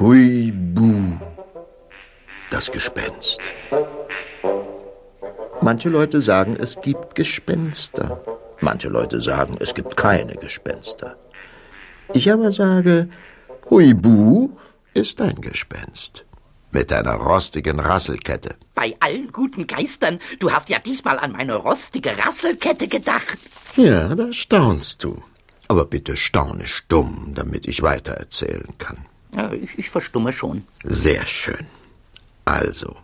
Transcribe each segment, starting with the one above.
Huibu, das Gespenst. Manche Leute sagen, es gibt Gespenster. Manche Leute sagen, es gibt keine Gespenster. Ich aber sage, Huibu ist ein Gespenst. Mit einer rostigen Rasselkette. Bei allen guten Geistern, du hast ja diesmal an meine rostige Rasselkette gedacht. Ja, da staunst du. Aber bitte staune stumm, damit ich weitererzählen kann. Ja, ich, ich verstumme schon. Sehr schön. Also,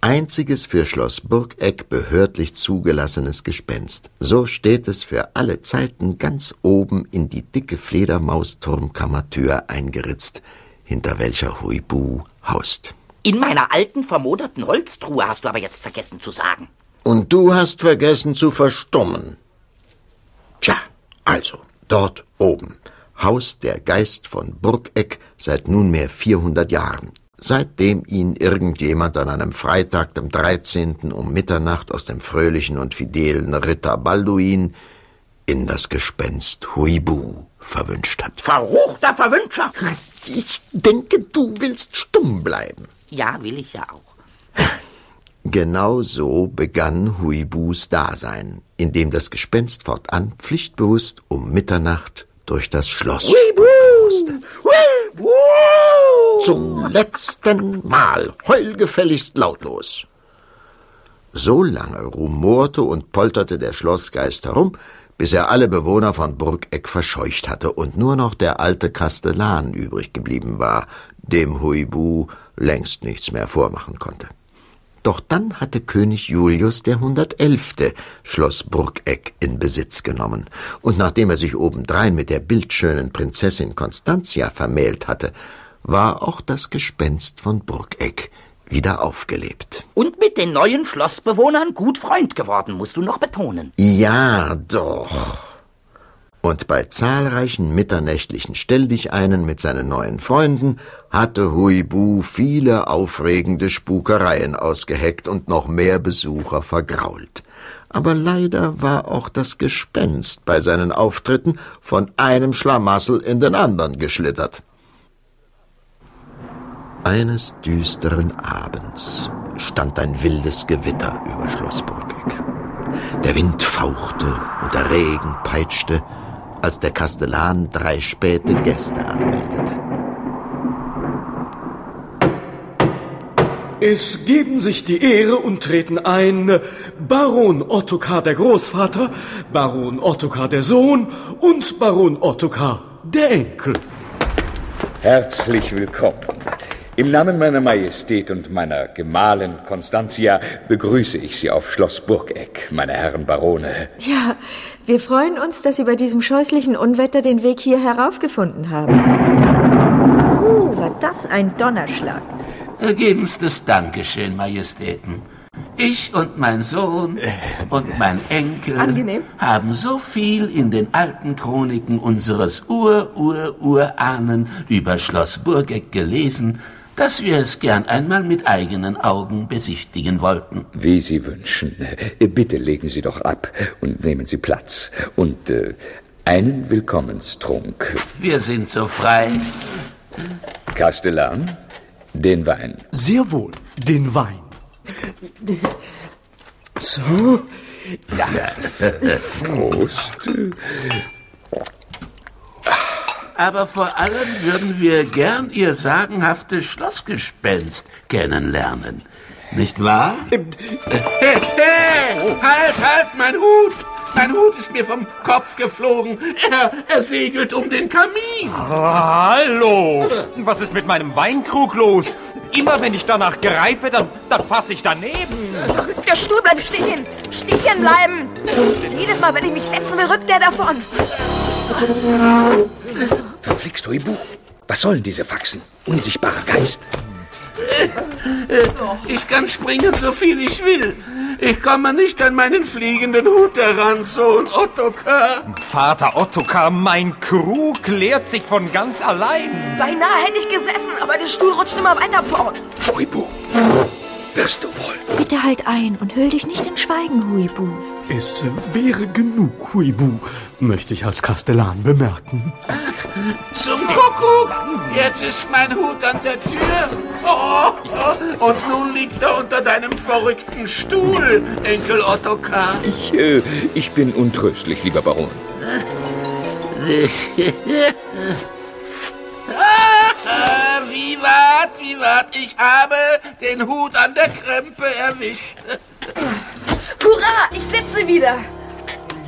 einziges für Schloss Burgeck behördlich zugelassenes Gespenst. So steht es für alle Zeiten ganz oben in die dicke Fledermausturmkammertür eingeritzt, hinter welcher Huibu haust. In meiner alten, vermoderten Holztruhe hast du aber jetzt vergessen zu sagen. Und du hast vergessen zu verstummen. Tja, also, dort oben haust der Geist von Burgeck seit nunmehr 400 Jahren, seitdem ihn irgendjemand an einem Freitag, dem 13. um Mitternacht aus dem fröhlichen und fidelen Ritter Balduin in das Gespenst Huibu verwünscht hat. Verruchter Verwünscher! Ich denke, du willst stumm bleiben. Ja, will ich ja auch. Genau so begann Huibus Dasein, indem das Gespenst fortan pflichtbewusst um Mitternacht durch das Schloss musste. Zum letzten Mal, heulgefälligst lautlos. So lange rumorte und polterte der Schlossgeist herum, bis er alle Bewohner von Burgeck verscheucht hatte und nur noch der alte Kastellan übrig geblieben war, dem Huibu längst nichts mehr vormachen konnte. Doch dann hatte König Julius der Hundertelfte Schloss Burgeck in Besitz genommen, und nachdem er sich obendrein mit der bildschönen Prinzessin Constantia vermählt hatte, war auch das Gespenst von Burgeck wieder aufgelebt. Und mit den neuen Schlossbewohnern gut Freund geworden, musst du noch betonen. Ja, doch. Und bei zahlreichen mitternächtlichen Stelldicheinen mit seinen neuen Freunden hatte Huibu viele aufregende Spukereien ausgeheckt und noch mehr Besucher vergrault. Aber leider war auch das Gespenst bei seinen Auftritten von einem Schlamassel in den anderen geschlittert. Eines düsteren Abends stand ein wildes Gewitter über Schloss Burgeck. Der Wind fauchte und der Regen peitschte, als der Kastellan drei späte Gäste anmeldete. Es geben sich die Ehre und treten ein Baron Ottokar der Großvater, Baron Ottokar der Sohn und Baron Ottokar der Enkel. Herzlich willkommen. Im Namen meiner Majestät und meiner Gemahlin Constantia begrüße ich Sie auf Schloss Burgeck, meine Herren Barone. Ja, wir freuen uns, dass Sie bei diesem scheußlichen Unwetter den Weg hier heraufgefunden haben. Uh, war das ein Donnerschlag. Ergebenstes Dankeschön, Majestäten. Ich und mein Sohn und mein Enkel Angenehm. haben so viel in den alten Chroniken unseres Ur-Ur-Urahnen über Schloss Burgeck gelesen, dass wir es gern einmal mit eigenen Augen besichtigen wollten. Wie Sie wünschen. Äh, Bitte legen Sie doch ab und nehmen Sie Platz. Und äh, einen Willkommenstrunk. Wir sind so frei. Kastellan, den Wein. Sehr wohl, den Wein. So, Prost. Aber vor allem würden wir gern Ihr sagenhaftes Schlossgespenst kennenlernen. Nicht wahr? Hey, hey, halt, halt, mein Hut! Mein Hut ist mir vom Kopf geflogen. Er, er segelt um den Kamin. Hallo! Was ist mit meinem Weinkrug los? Immer wenn ich danach greife, dann, dann fasse ich daneben. Der Stuhl bleibt stehen. Stehen bleiben. Jedes Mal, wenn ich mich setzen will, rückt der davon. Verflixt, Huibu. Was sollen diese Faxen? Unsichtbarer Geist. Ich kann springen, so viel ich will. Ich komme nicht an meinen fliegenden Hut heran, Sohn Ottokar. Vater Ottokar, mein Krug leert sich von ganz allein. Beinahe hätte ich gesessen, aber der Stuhl rutscht immer weiter fort. Huibu, wirst du wohl. Bitte halt ein und hüll dich nicht in Schweigen, Huibu. Es wäre genug, Huibu, möchte ich als Kastellan bemerken. Zum Kuckuck! Jetzt ist mein Hut an der Tür. Oh, oh, und nun liegt er unter deinem verrückten Stuhl, Enkel Ottokar. Ich, äh, ich bin untröstlich, lieber Baron. Vivat, vivat, ich habe den Hut an der Krempe erwischt. Hurra, ich sitze wieder.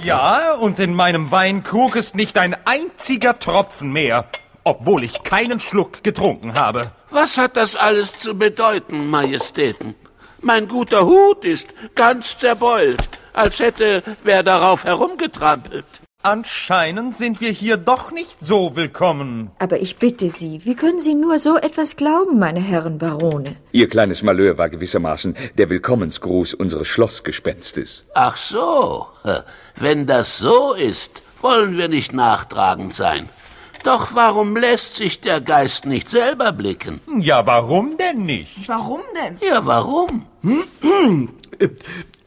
Ja, und in meinem Weinkrug ist nicht ein einziger Tropfen mehr, obwohl ich keinen Schluck getrunken habe. Was hat das alles zu bedeuten, Majestäten? Mein guter Hut ist ganz zerbeult, als hätte wer darauf herumgetrampelt. Anscheinend sind wir hier doch nicht so willkommen. Aber ich bitte Sie, wie können Sie nur so etwas glauben, meine Herren Barone? Ihr kleines Malheur war gewissermaßen der Willkommensgruß unseres Schlossgespenstes. Ach so, wenn das so ist, wollen wir nicht nachtragend sein. Doch warum lässt sich der Geist nicht selber blicken? Ja, warum denn nicht? Warum denn? Ja, warum? Äh,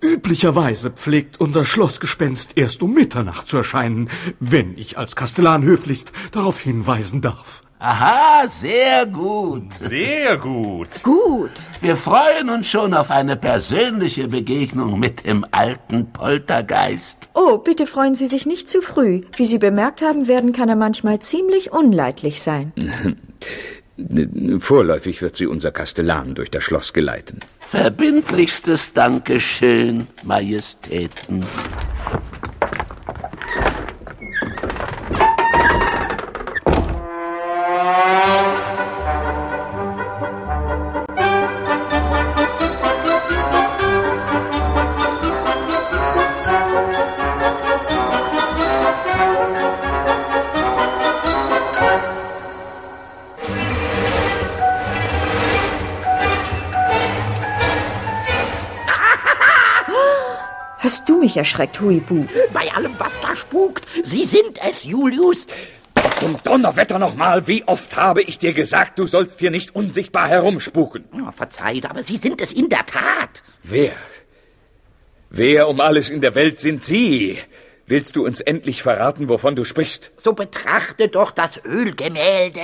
Üblicherweise pflegt unser Schlossgespenst erst um Mitternacht zu erscheinen, wenn ich als Kastellan höflichst darauf hinweisen darf. Aha, sehr gut. Sehr gut. Gut. Wir freuen uns schon auf eine persönliche Begegnung mit dem alten Poltergeist. Oh, bitte freuen Sie sich nicht zu früh. Wie Sie bemerkt haben, werden kann er manchmal ziemlich unleidlich sein. Vorläufig wird sie unser Kastellan durch das Schloss geleiten. Verbindlichstes Dankeschön, Majestäten. Mich erschreckt, Huibu? Bei allem, was da spukt, Sie sind es, Julius. Zum Donnerwetter nochmal, wie oft habe ich dir gesagt, du sollst hier nicht unsichtbar herumspuken? Oh, verzeiht, aber Sie sind es in der Tat. Wer? Wer um alles in der Welt sind Sie? Willst du uns endlich verraten, wovon du sprichst? So betrachte doch das Ölgemälde.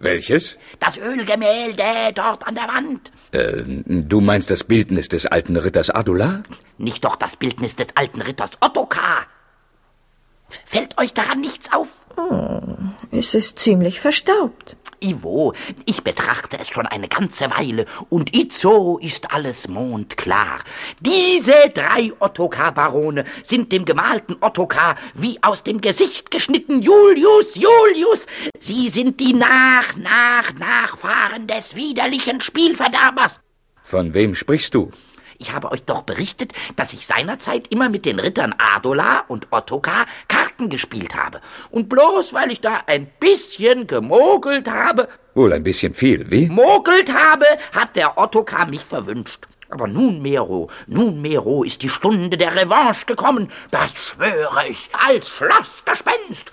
Welches? Das Ölgemälde dort an der Wand. Äh, du meinst das Bildnis des alten Ritters Adula? Nicht doch das Bildnis des alten Ritters Ottokar. Fällt euch daran nichts auf? Es ist ziemlich verstaubt. Ivo, ich betrachte es schon eine ganze Weile und itzo ist alles mondklar. Diese drei Ottokar-Barone sind dem gemalten Ottokar wie aus dem Gesicht geschnitten. Julius, Julius, sie sind die nach, nach, Nachfahren des widerlichen Spielverderbers. Von wem sprichst du? Ich habe euch doch berichtet, dass ich seinerzeit immer mit den Rittern Adola und Ottokar Karten gespielt habe. Und bloß weil ich da ein bisschen gemogelt habe, Wohl ein bisschen viel, wie? mogelt habe, hat der Ottokar mich verwünscht. Aber nun, Mero, nun, Mero, ist die Stunde der Revanche gekommen. Das schwöre ich als Schlossgespenst.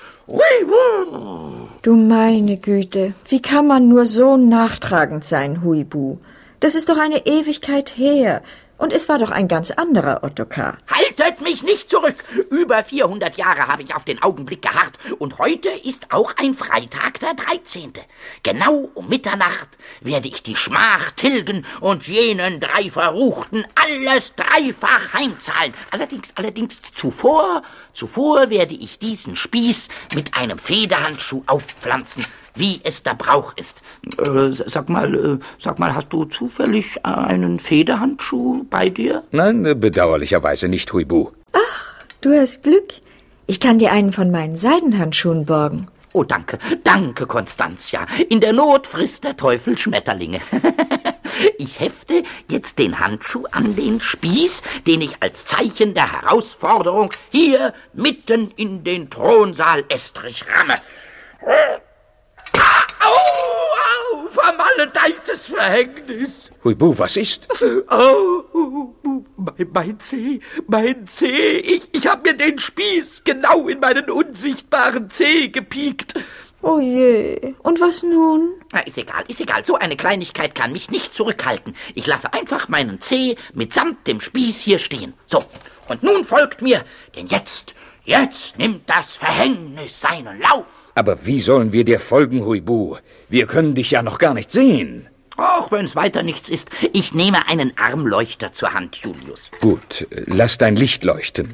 Du meine Güte, wie kann man nur so nachtragend sein, Huibu? Das ist doch eine Ewigkeit her. Und es war doch ein ganz anderer Ottokar. Haltet mich nicht zurück! Über 400 Jahre habe ich auf den Augenblick geharrt und heute ist auch ein Freitag der 13. Genau um Mitternacht werde ich die Schmach tilgen und jenen drei Verruchten alles dreifach heimzahlen. Allerdings, allerdings zuvor, zuvor werde ich diesen Spieß mit einem Federhandschuh aufpflanzen, wie es der Brauch ist. Äh, sag mal, äh, sag mal, hast du zufällig einen Federhandschuh bei dir? Nein, äh, bedauerlicherweise nicht, Huibu. Du hast Glück. Ich kann dir einen von meinen Seidenhandschuhen borgen. Oh, danke, danke, Constantia. In der Not frisst der Teufel Schmetterlinge. Ich hefte jetzt den Handschuh an den Spieß, den ich als Zeichen der Herausforderung hier mitten in den Thronsaal Estrich ramme. Au, au, vermaledeites Verhängnis. Huibu, was ist? Oh, mein, mein Zeh, mein Zeh. Ich, ich habe mir den Spieß genau in meinen unsichtbaren Zeh gepiekt. Oh je. Und was nun? Na, ist egal, ist egal. So eine Kleinigkeit kann mich nicht zurückhalten. Ich lasse einfach meinen Zeh mitsamt dem Spieß hier stehen. So. Und nun folgt mir, denn jetzt, jetzt nimmt das Verhängnis seinen Lauf. Aber wie sollen wir dir folgen, Huibu? Wir können dich ja noch gar nicht sehen. Auch wenn es weiter nichts ist, ich nehme einen Armleuchter zur Hand, Julius. Gut, lass dein Licht leuchten.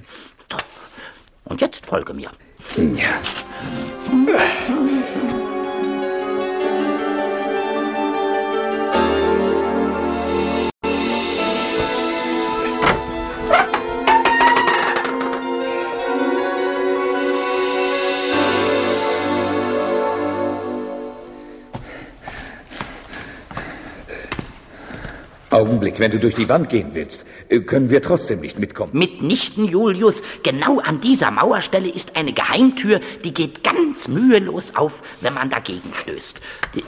Und jetzt folge mir. Ja. Augenblick, wenn du durch die Wand gehen willst, äh, können wir trotzdem nicht mitkommen. Mitnichten, Julius. Genau an dieser Mauerstelle ist eine Geheimtür, die geht ganz mühelos auf, wenn man dagegen stößt. Die...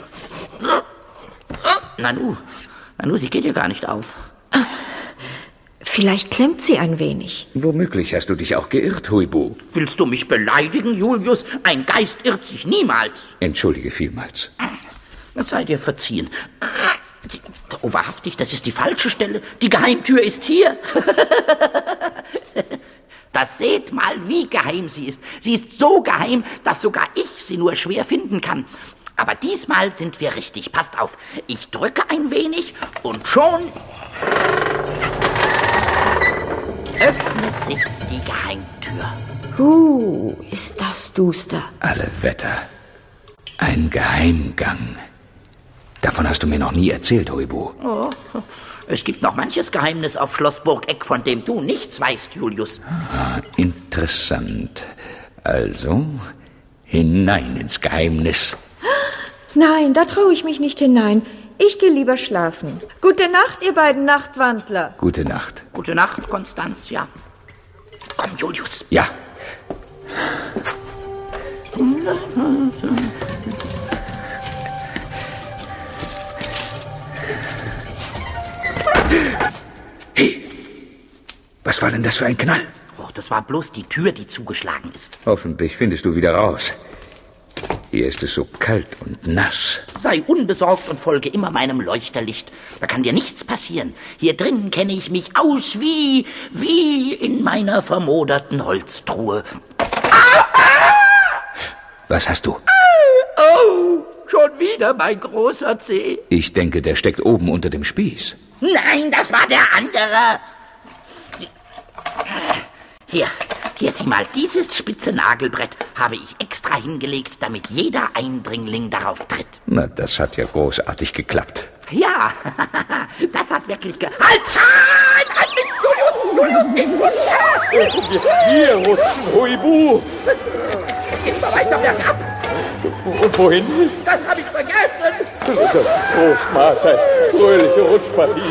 Nanu, Nanu, sie geht ja gar nicht auf. Vielleicht klemmt sie ein wenig. Womöglich hast du dich auch geirrt, Huibu. Willst du mich beleidigen, Julius? Ein Geist irrt sich niemals. Entschuldige vielmals. Das sei dir verziehen. Oh, wahrhaftig, das ist die falsche Stelle. Die Geheimtür ist hier. Das seht mal, wie geheim sie ist. Sie ist so geheim, dass sogar ich sie nur schwer finden kann. Aber diesmal sind wir richtig. Passt auf. Ich drücke ein wenig und schon öffnet sich die Geheimtür. Huh, ist das duster. Alle Wetter. Ein Geheimgang. Davon hast du mir noch nie erzählt, Huibu. Oh, es gibt noch manches Geheimnis auf Schloss Burgeck, von dem du nichts weißt, Julius. Ah, interessant. Also, hinein ins Geheimnis. Nein, da traue ich mich nicht hinein. Ich gehe lieber schlafen. Gute Nacht, ihr beiden Nachtwandler. Gute Nacht. Gute Nacht, Konstanzia. Komm, Julius. Ja. Was war denn das für ein Knall? Och, das war bloß die Tür, die zugeschlagen ist. Hoffentlich findest du wieder raus. Hier ist es so kalt und nass. Sei unbesorgt und folge immer meinem Leuchterlicht. Da kann dir nichts passieren. Hier drin kenne ich mich aus wie, wie in meiner vermoderten Holztruhe. Was hast du? Oh, schon wieder mein großer Zeh. Ich denke, der steckt oben unter dem Spieß. Nein, das war der andere. Hier, hier sieh mal, dieses spitze Nagelbrett habe ich extra hingelegt, damit jeder Eindringling darauf tritt. Na, das hat ja großartig geklappt. Ja, das hat wirklich ge... Halt! Halt! Halt! Hier rutschen, Huibu. Geht mal weiter bergab! Und wohin? Das habe ich vergessen! Großmahlzeit. Fröhliche Rutschpartie.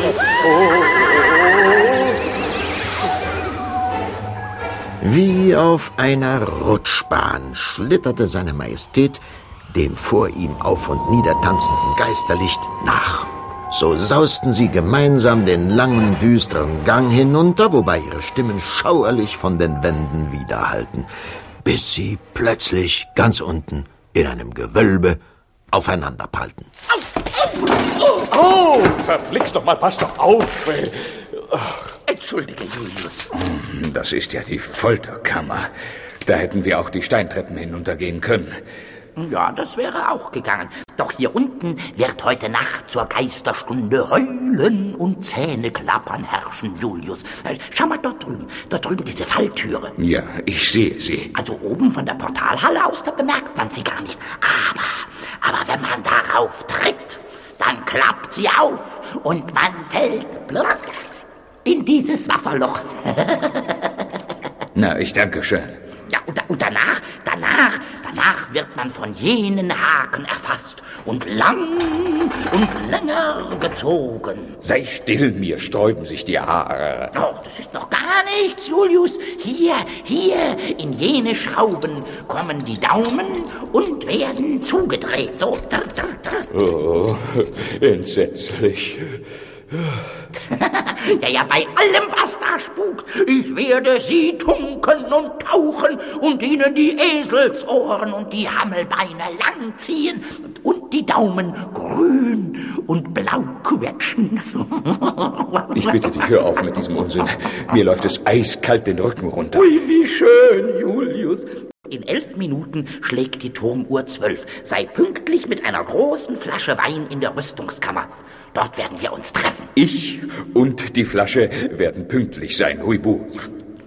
Wie auf einer Rutschbahn schlitterte seine Majestät dem vor ihm auf und nieder tanzenden Geisterlicht nach. So sausten sie gemeinsam den langen, düsteren Gang hinunter, wobei ihre Stimmen schauerlich von den Wänden widerhallten, bis sie plötzlich ganz unten in einem Gewölbe aufeinanderprallten. Oh, verflixt doch mal, pass doch auf. ey. Entschuldige, Julius. Das ist ja die Folterkammer. Da hätten wir auch die Steintreppen hinuntergehen können. Ja, das wäre auch gegangen. Doch hier unten wird heute Nacht zur Geisterstunde Heulen und Zähneklappern herrschen, Julius. Äh, Schau mal dort drüben, dort drüben diese Falltüre. Ja, ich sehe sie. Also oben von der Portalhalle aus, da bemerkt man sie gar nicht. Aber, aber wenn man darauf tritt, dann klappt sie auf und man fällt platsch in dieses Wasserloch. Na, ich danke schön. Ja, und, und danach, danach, danach wird man von jenen Haken erfasst und lang und länger gezogen. Sei still, mir sträuben sich die Haare. Oh, das ist noch gar nichts, Julius. Hier, hier, in jene Schrauben kommen die Daumen und werden zugedreht. So. Oh, entsetzlich. Ja, ja, bei allem, was da spukt. Ich werde sie tunken und tauchen und ihnen die Eselsohren und die Hammelbeine langziehen und die Daumen grün und blau quetschen. Ich bitte dich, hör auf mit diesem Unsinn. Mir läuft es eiskalt den Rücken runter. Ui, wie schön, Julius. In elf Minuten schlägt die Turmuhr zwölf. Sei pünktlich mit einer großen Flasche Wein in der Rüstungskammer. Dort werden wir uns treffen. Ich und die Flasche werden pünktlich sein, Huibu.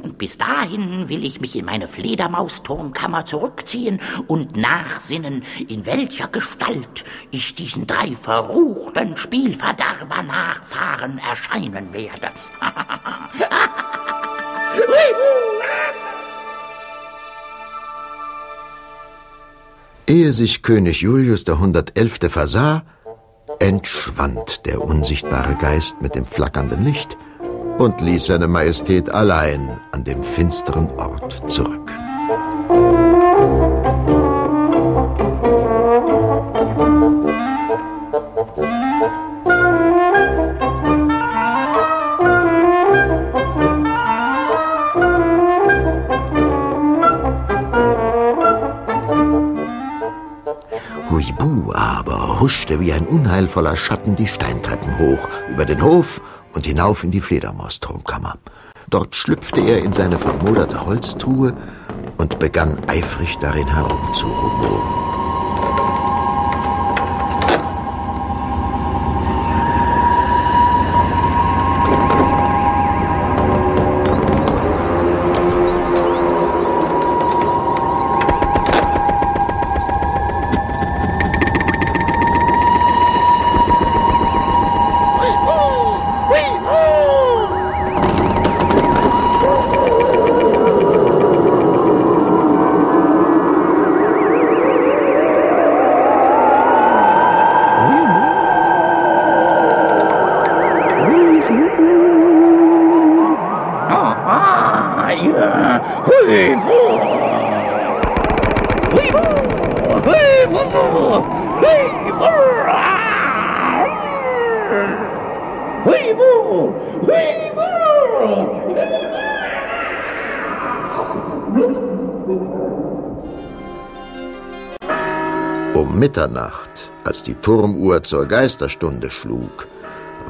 Und bis dahin will ich mich in meine Fledermausturmkammer zurückziehen und nachsinnen, in welcher Gestalt ich diesen drei verruchten Spielverderber Nachfahren erscheinen werde. Ehe sich König Julius der 111. versah, entschwand der unsichtbare Geist mit dem flackernden Licht und ließ seine Majestät allein an dem finsteren Ort zurück. Huschte wie ein unheilvoller Schatten die Steintreppen hoch, über den Hof und hinauf in die Fledermausturmkammer. Dort schlüpfte er in seine vermoderte Holztruhe und begann eifrig darin herumzurumoren. Mitternacht, als die Turmuhr zur Geisterstunde schlug,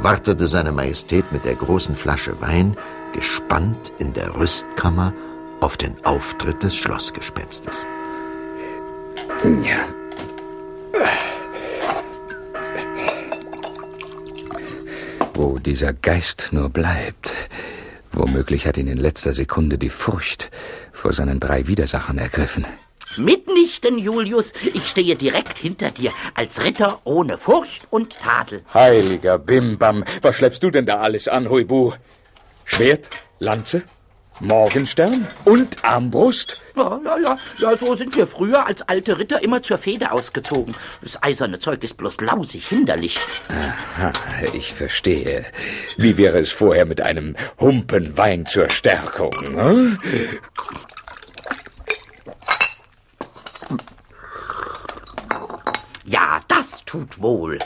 wartete seine Majestät mit der großen Flasche Wein gespannt in der Rüstkammer auf den Auftritt des Schlossgespenstes. Ja. Wo dieser Geist nur bleibt, womöglich hat ihn in letzter Sekunde die Furcht vor seinen drei Widersachern ergriffen. Mitnichten, Julius. Ich stehe direkt hinter dir, als Ritter ohne Furcht und Tadel. Heiliger Bimbam, was schleppst du denn da alles an, Huibu? Schwert, Lanze, Morgenstern und Armbrust? Ja, ja, ja, ja, so sind wir früher als alte Ritter immer zur Fehde ausgezogen. Das eiserne Zeug ist bloß lausig hinderlich. Aha, ich verstehe. Wie wäre es vorher mit einem Humpen Wein zur Stärkung? Hm? Ja, das tut wohl.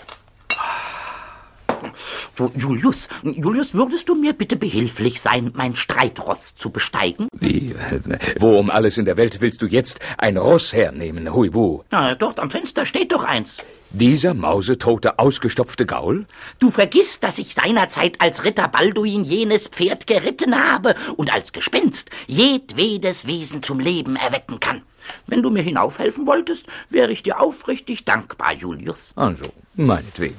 Julius, Julius, würdest du mir bitte behilflich sein, mein Streitross zu besteigen? Wie, äh, wo um alles in der Welt willst du jetzt ein Ross hernehmen, Huibu? Na, dort am Fenster steht doch eins. Dieser mausetote, ausgestopfte Gaul? Du vergisst, dass ich seinerzeit als Ritter Balduin jenes Pferd geritten habe und als Gespenst jedwedes Wesen zum Leben erwecken kann. Wenn du mir hinaufhelfen wolltest, wäre ich dir aufrichtig dankbar, Julius. Also, meinetwegen.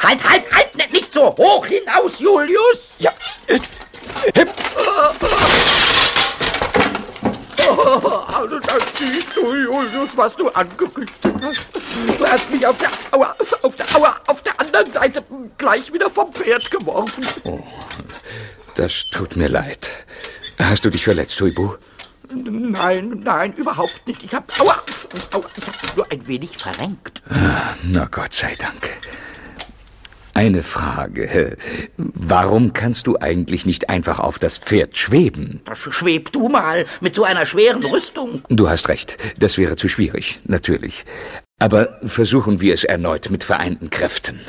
Halt, halt, halt, nicht- so hoch hinaus, Julius! Ja, Also, das siehst du, Julius, was du angerichtet hast. Du hast mich auf der, Aua, auf der, Aua, auf der anderen Seite gleich wieder vom Pferd geworfen. das tut mir leid. Hast du dich verletzt, Huibu? Nein, nein, überhaupt nicht. Ich hab, aua, aua, ich hab nur ein wenig verrenkt. Na Gott sei Dank. Eine Frage. Warum kannst du eigentlich nicht einfach auf das Pferd schweben? Schweb du mal mit so einer schweren Rüstung. Du hast recht. Das wäre zu schwierig, natürlich. Aber versuchen wir es erneut mit vereinten Kräften.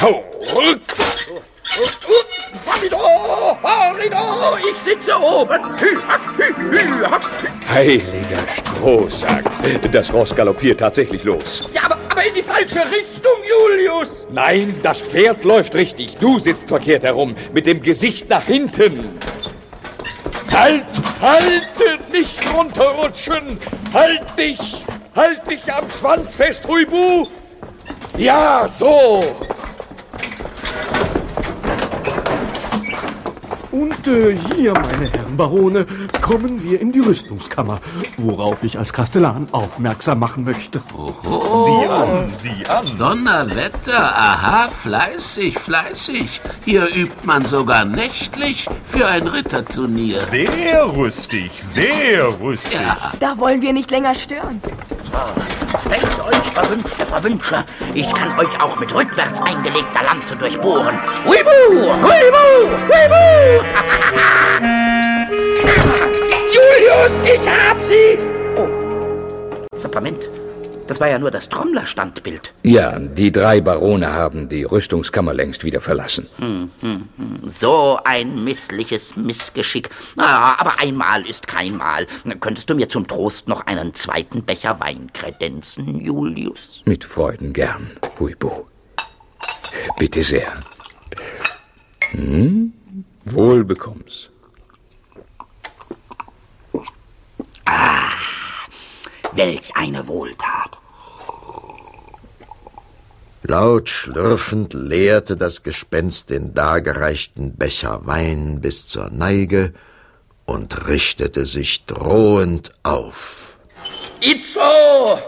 Hau, rück! Horridor, Horridor, ich sitze oben. Heiliger Strohsack. Das Ross galoppiert tatsächlich los. Ja, aber, aber in die falsche Richtung, Julius. Nein, das Pferd läuft richtig. Du sitzt verkehrt herum, mit dem Gesicht nach hinten. Halt, halt, nicht runterrutschen. Halt dich, halt dich am Schwanz fest, Huibu. Ja, so. Und äh, hier, meine Herren Barone, kommen wir in die Rüstungskammer, worauf ich als Kastellan aufmerksam machen möchte. Oho. Sieh an, sieh an. Donnerwetter, aha, fleißig, fleißig. Hier übt man sogar nächtlich für ein Ritterturnier. Sehr rüstig, sehr rüstig. Ja, Da wollen wir nicht länger stören. Denkt euch, verwünschte Verwünscher, ich kann euch auch mit rückwärts eingelegter Lanze durchbohren. Huibu, huibu, huibu! Julius, ich hab sie! Oh, Sapperment, das war ja nur das Trommlerstandbild. Ja, die drei Barone haben die Rüstungskammer längst wieder verlassen. So ein missliches Missgeschick. Ah, aber einmal ist kein Mal. Könntest du mir zum Trost noch einen zweiten Becher Wein kredenzen, Julius? Mit Freuden gern, Huibu. Bitte sehr. Hm? Wohl bekomm's. Welch eine Wohltat. Laut schlürfend leerte das Gespenst den dargereichten Becher Wein bis zur Neige und richtete sich drohend auf. Itzo!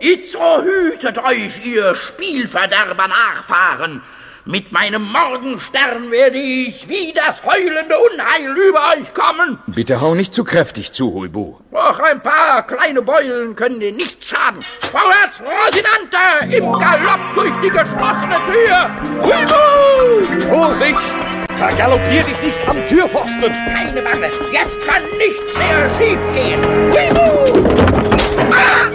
Itzo, hütet euch, ihr Spielverderber Nachfahren! Mit meinem Morgenstern werde ich wie das heulende Unheil über euch kommen! Bitte hau nicht zu kräftig zu, Huibu. Auch ein paar kleine Beulen können dir nichts schaden. Vorwärts, Rosinante! Im Galopp durch die geschlossene Tür! Huibu! Vorsicht! Vergaloppier dich nicht am Türpfosten! Keine Bange, jetzt kann nichts mehr schiefgehen! Huibu! Ah!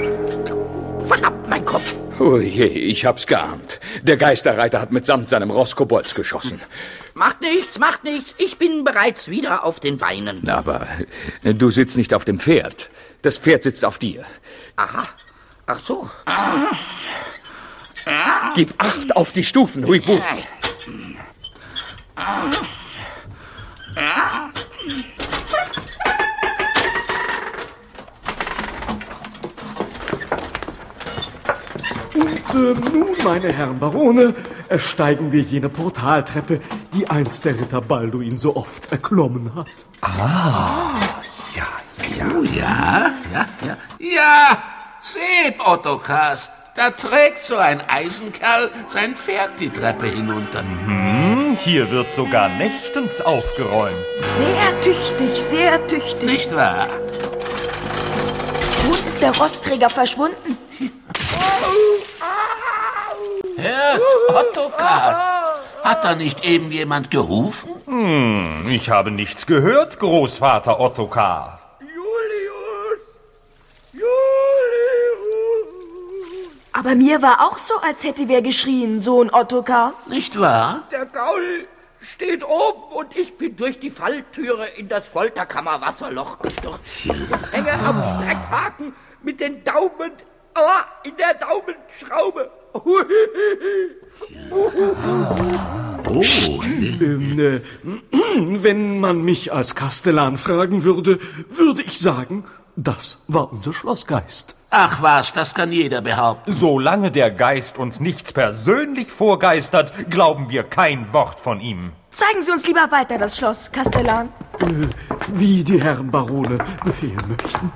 Verdammt, mein Kopf! Oh je, ich hab's geahnt. Der Geisterreiter hat mitsamt seinem Ross Kobolds geschossen. Macht nichts, macht nichts. Ich bin bereits wieder auf den Beinen. Aber du sitzt nicht auf dem Pferd. Das Pferd sitzt auf dir. Aha. Ach so. Gib Acht auf die Stufen, Huibu. Und äh, nun, meine Herren Barone, ersteigen wir jene Portaltreppe, die einst der Ritter Balduin so oft erklommen hat. oh ja, ja, ja. Ja, seht, Ottokars, da trägt so ein Eisenkerl sein Pferd die Treppe hinunter. Hm, hier wird sogar nächtens aufgeräumt. Sehr tüchtig, sehr tüchtig. Nicht wahr? Nun ist der Rostträger verschwunden. Hört, Ottokars. Hat da nicht eben jemand gerufen? Hm, ich habe nichts gehört, Großvater Ottokar. Julius! Julius! Aber mir war auch so, als hätte wer geschrien, Sohn Ottokar. Nicht wahr? Der Gaul steht oben und ich bin durch die Falltüre in das Folterkammerwasserloch gestürzt. Ich hänge am Streckhaken mit den Daumen ah, in der Daumenschraube. Oh, Ähm, äh, wenn man mich als Kastellan fragen würde, würde ich sagen, das war unser Schlossgeist. ach was, das kann jeder behaupten. Solange der Geist uns nichts persönlich vorgeistert, glauben wir kein Wort von ihm. Zeigen Sie uns lieber weiter das Schloss, Kastellan. Äh, wie die Herren Barone befehlen möchten.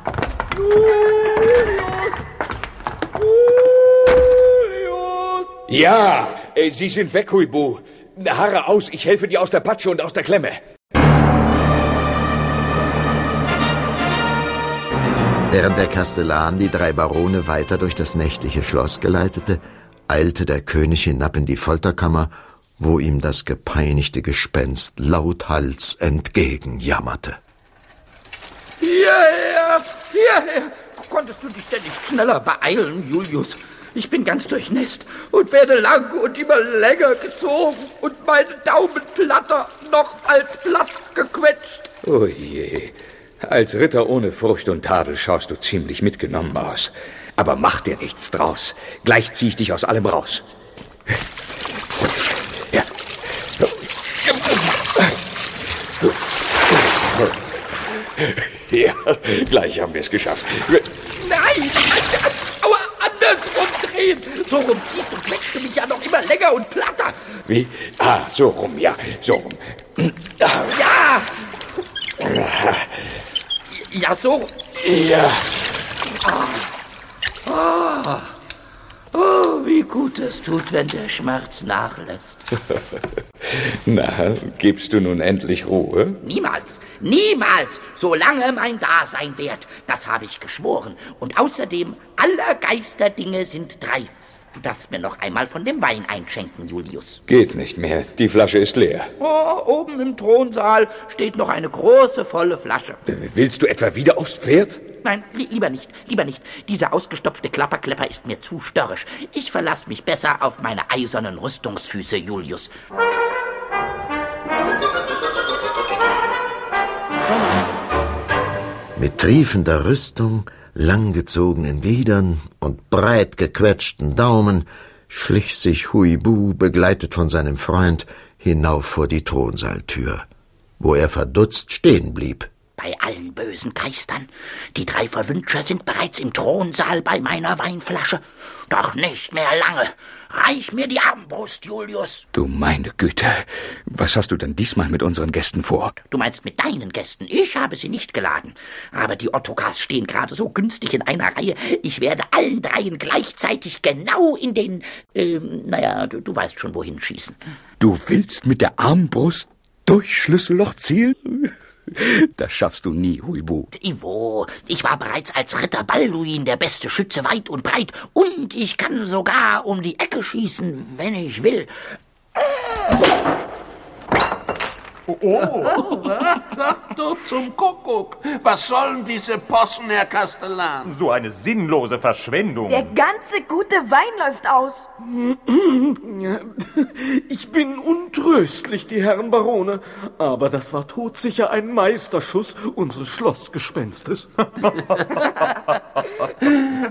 Ja, äh, Sie sind weg, Huibu. Harre aus, ich helfe dir aus der Patsche und aus der Klemme. Während der Kastellan die drei Barone weiter durch das nächtliche Schloss geleitete, eilte der König hinab in die Folterkammer, wo ihm das gepeinigte Gespenst lauthals entgegenjammerte. Hierher, hierher! Konntest du dich denn nicht schneller beeilen, Julius? Ich bin ganz durchnässt und werde lang und immer länger gezogen und meine Daumenplatter noch als platt gequetscht. Oh je. Als Ritter ohne Furcht und Tadel schaust du ziemlich mitgenommen aus. Aber mach dir nichts draus. Gleich zieh ich dich aus allem raus. Ja. Ja, gleich haben wir es geschafft. Nein! Aua, andersrum drehen! So rum ziehst und quetscht du mich ja noch immer länger und platter. Wie? Ah, so rum, ja, so rum. Ja! Ja, so. Ja. Oh, wie gut es tut, wenn der Schmerz nachlässt. Na, gibst du nun endlich Ruhe? Niemals, niemals, solange mein Dasein währt. Das habe ich geschworen. Und außerdem, aller Geisterdinge sind drei. Du darfst mir noch einmal von dem Wein einschenken, Julius. Geht nicht mehr. Die Flasche ist leer. Oh, oben im Thronsaal steht noch eine große, volle Flasche. Willst du etwa wieder aufs Pferd? Nein, li lieber nicht, lieber nicht. Dieser ausgestopfte Klapperklepper ist mir zu störrisch. Ich verlasse mich besser auf meine eisernen Rüstungsfüße, Julius. Mit triefender Rüstung, langgezogenen Gliedern und breit gequetschten Daumen schlich sich Huibu, begleitet von seinem Freund, hinauf vor die Thronsaaltür, wo er verdutzt stehen blieb. Bei allen bösen Geistern. Die drei Verwünscher sind bereits im Thronsaal bei meiner Weinflasche. Doch nicht mehr lange. Reich mir die Armbrust, Julius. Du meine Güte. Was hast du denn diesmal mit unseren Gästen vor? Du meinst mit deinen Gästen. Ich habe sie nicht geladen. Aber die Ottokars stehen gerade so günstig in einer Reihe. Ich werde allen dreien gleichzeitig genau in den, ähm, naja, du, du weißt schon, wohin schießen. Du willst mit der Armbrust durch Schlüsselloch zielen? Das schaffst du nie, Huibu. Ivo, ich war bereits als Ritter Balduin der beste Schütze weit und breit. Und ich kann sogar um die Ecke schießen, wenn ich will. Sag du zum Kuckuck. Was sollen diese Possen, Herr Kastellan? So eine sinnlose Verschwendung. Der ganze gute Wein läuft aus. Ich bin untröstlich, die Herren Barone, aber das war todsicher ein Meisterschuss unseres Schlossgespenstes.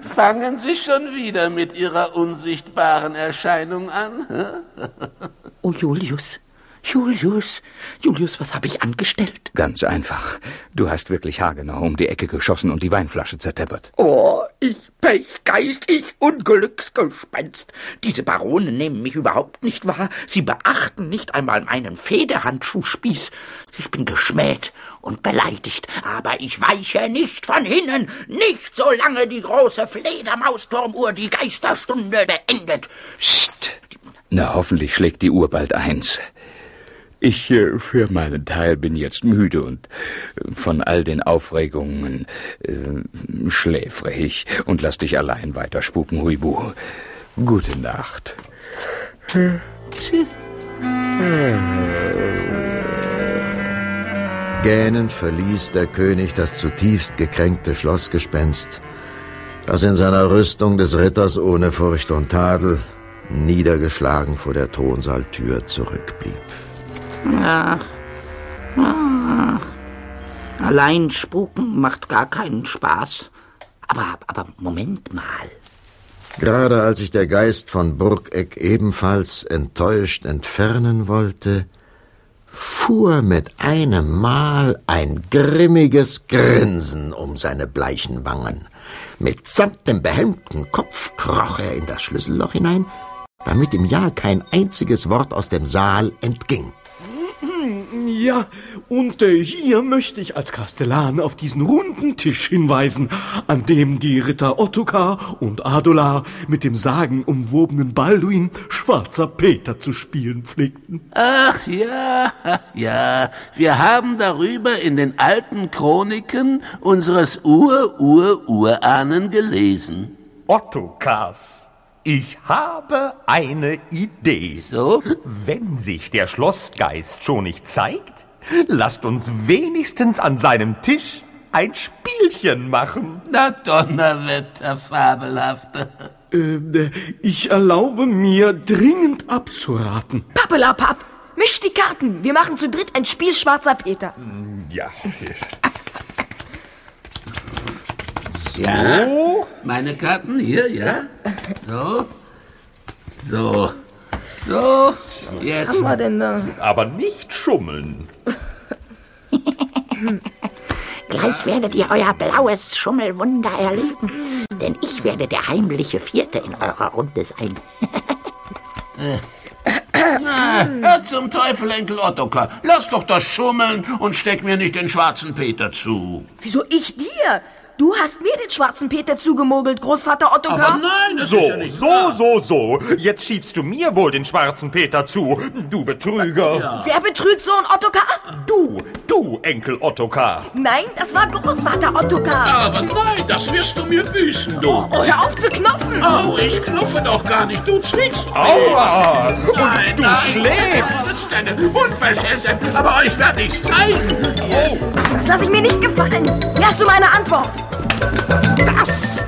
Fangen Sie schon wieder mit Ihrer unsichtbaren Erscheinung an? Oh, Julius. Julius. Julius, was habe ich angestellt? Ganz einfach. Du hast wirklich haargenau um die Ecke geschossen und die Weinflasche zerteppert. Oh, ich Pechgeist, ich Unglücksgespenst. Diese Baronen nehmen mich überhaupt nicht wahr. Sie beachten nicht einmal meinen Federhandschuhspieß. Ich bin geschmäht und beleidigt, aber ich weiche nicht von hinnen, nicht solange die große Fledermausturmuhr die Geisterstunde beendet. Psst. Na, hoffentlich schlägt die Uhr bald eins. Ich äh, für meinen Teil bin jetzt müde und äh, von all den Aufregungen äh, schläfrig und lass dich allein weiter spuken, Huibu. Gute Nacht. Gähnend verließ der König das zutiefst gekränkte Schlossgespenst, das in seiner Rüstung des Ritters ohne Furcht und Tadel niedergeschlagen vor der Thronsaaltür zurückblieb. Ach, ach. Allein spuken macht gar keinen Spaß. Aber, aber Moment mal. Gerade als sich der Geist von Burgeck ebenfalls enttäuscht entfernen wollte, fuhr mit einem Mal ein grimmiges Grinsen um seine bleichen Wangen. Mitsamt dem behelmten Kopf kroch er in das Schlüsselloch hinein, damit ihm ja kein einziges Wort aus dem Saal entging. Ja, und äh, hier möchte ich als Kastellan auf diesen runden Tisch hinweisen, an dem die Ritter Ottokar und Adolar mit dem sagenumwobenen Balduin Schwarzer Peter zu spielen pflegten. Ach ja, ja, wir haben darüber in den alten Chroniken unseres Ur-Ur-Urahnen gelesen. Ottokars. Ich habe eine Idee. So? Wenn sich der Schlossgeist schon nicht zeigt, lasst uns wenigstens an seinem Tisch ein Spielchen machen. Na Donnerwetter, fabelhaft. Äh, ich erlaube mir dringend abzuraten. Pappelapapp, misch die Karten. Wir machen zu dritt ein Spiel Schwarzer Peter. Ja. Ja, meine Karten hier, ja. So. So. So. Jetzt. Was wir denn da? Aber nicht schummeln. Gleich werdet ihr euer blaues Schummelwunder erleben. Denn ich werde der heimliche Vierte in eurer Runde sein. Hör zum Teufel, Enkel Ottokar. Lass doch das Schummeln und steck mir nicht den schwarzen Peter zu. Wieso ich dir? Du hast mir den schwarzen Peter zugemogelt, Großvater Ottokar. Aber nein, das So, ist ja nicht so, wahr. so, so. Jetzt schiebst du mir wohl den schwarzen Peter zu, du Betrüger. Wer betrügt Sohn Ottokar? Du, du, Enkel Ottokar. Nein, das war Großvater Ottokar. Aber nein, das wirst du mir büßen, du. Oh, hör auf zu knopfen. Oh, ich knuffe doch gar nicht, du zwingst mich. Aua! Nein, Und du nein, schlägst! Das ist eine Unverschämtheit, aber euch werde ich's zeigen. Oh, Das lasse ich mir nicht gefallen. Hier hast du meine Antwort. Das!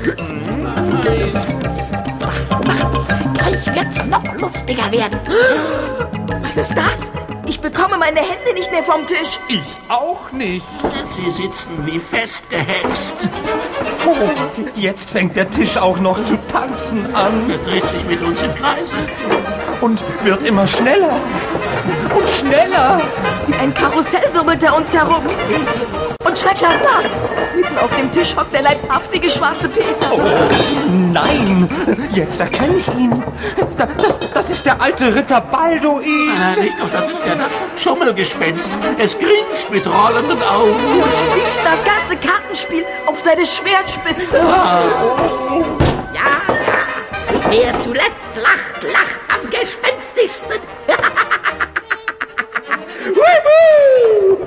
Gleich wird's noch lustiger werden. Was ist das? Ich bekomme meine Hände nicht mehr vom Tisch. Ich auch nicht. Sie sitzen wie festgehext. Oh, jetzt fängt der Tisch auch noch zu tanzen an Er dreht sich mit uns im Kreise. und wird immer schneller und schneller. Wie ein Karussell wirbelt er uns herum. Und schreck das nach. Mitten auf dem Tisch hockt der leibhaftige schwarze Peter. Nein, jetzt erkenne ich ihn. Da- Das, das ist der alte Ritter Balduin. Nein, nicht doch, das ist ja das Schummelgespenst. Es grinst mit rollenden Augen. Und schließt das ganze Kartenspiel auf seine Schwertspitze. Ja, ja. Wer zuletzt lacht, lacht am gespenstischsten. Wuhu!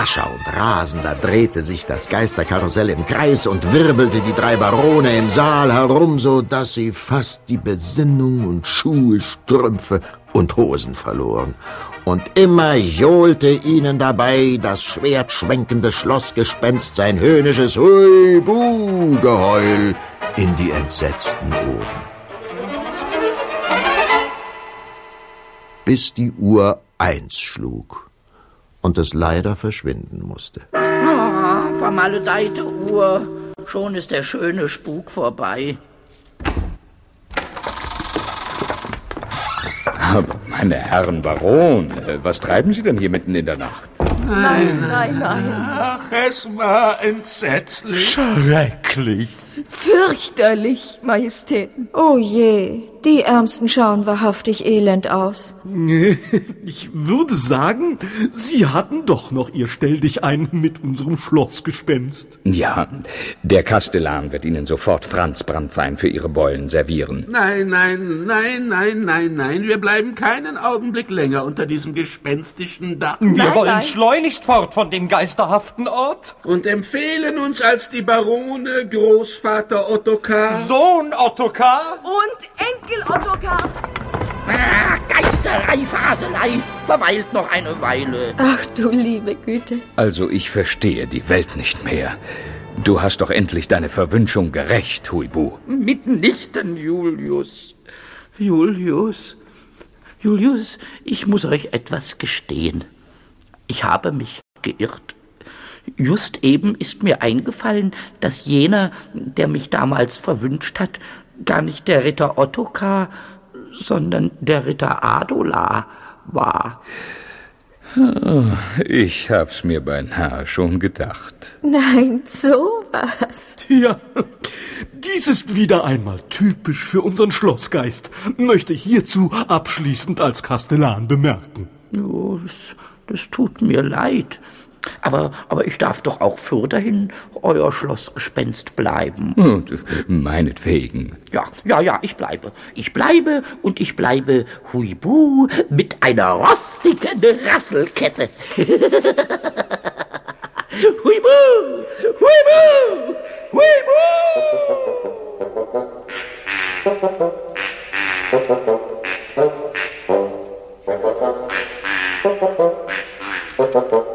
Rascher und rasender drehte sich das Geisterkarussell im Kreis und wirbelte die drei Barone im Saal herum, so dass sie fast die Besinnung und Schuhe, Strümpfe und Hosen verloren. Und immer johlte ihnen dabei das schwertschwenkende Schlossgespenst sein höhnisches Hui-Bu-Geheul in die entsetzten Ohren. Bis die Uhr eins schlug und es leider verschwinden musste. Ah, vermaledeite Uhr. Schon ist der schöne Spuk vorbei. Aber meine Herren Baron, äh, was treiben Sie denn hier mitten in der Nacht? Nein, nein, nein. Ach, es war entsetzlich. Schrecklich. Fürchterlich, Majestäten. Oh je, die Ärmsten schauen wahrhaftig elend aus. Ich würde sagen, Sie hatten doch noch Ihr Stelldichein mit unserem Schlossgespenst. Ja, der Kastellan wird Ihnen sofort Franz Brandwein für Ihre Beulen servieren. Nein, nein, nein, nein, nein, nein. Wir bleiben keinen Augenblick länger unter diesem gespenstischen Dach. Wir Nein, wollen nein. schleunigst fort von dem geisterhaften Ort. Und empfehlen uns als die Barone Großvater Ottokar. Sohn Ottokar. Und Enkel Ottokar. Ah, Geisterei, Faselei. Verweilt noch eine Weile. Ach du liebe Güte. Also ich verstehe die Welt nicht mehr. Du hast doch endlich deine Verwünschung gerecht, Huibu. Mitnichten, Julius. Julius. Julius, ich muss euch etwas gestehen. Ich habe mich geirrt. Just eben ist mir eingefallen, dass jener, der mich damals verwünscht hat, gar nicht der Ritter Ottokar, sondern der Ritter Adolar war. Ich hab's mir beinahe schon gedacht. Nein, sowas. Ja, dies ist wieder einmal typisch für unseren Schlossgeist, möchte ich hierzu abschließend als Kastellan bemerken. Oh, das, das tut mir leid. Aber, aber ich darf doch auch fürderhin euer Schlossgespenst bleiben. Und meinetwegen. Ja, ja, ja, ich bleibe. Ich bleibe und ich bleibe Huibu mit einer rostigen Rasselkette. Huibu! Huibu! Huibu! Huibu!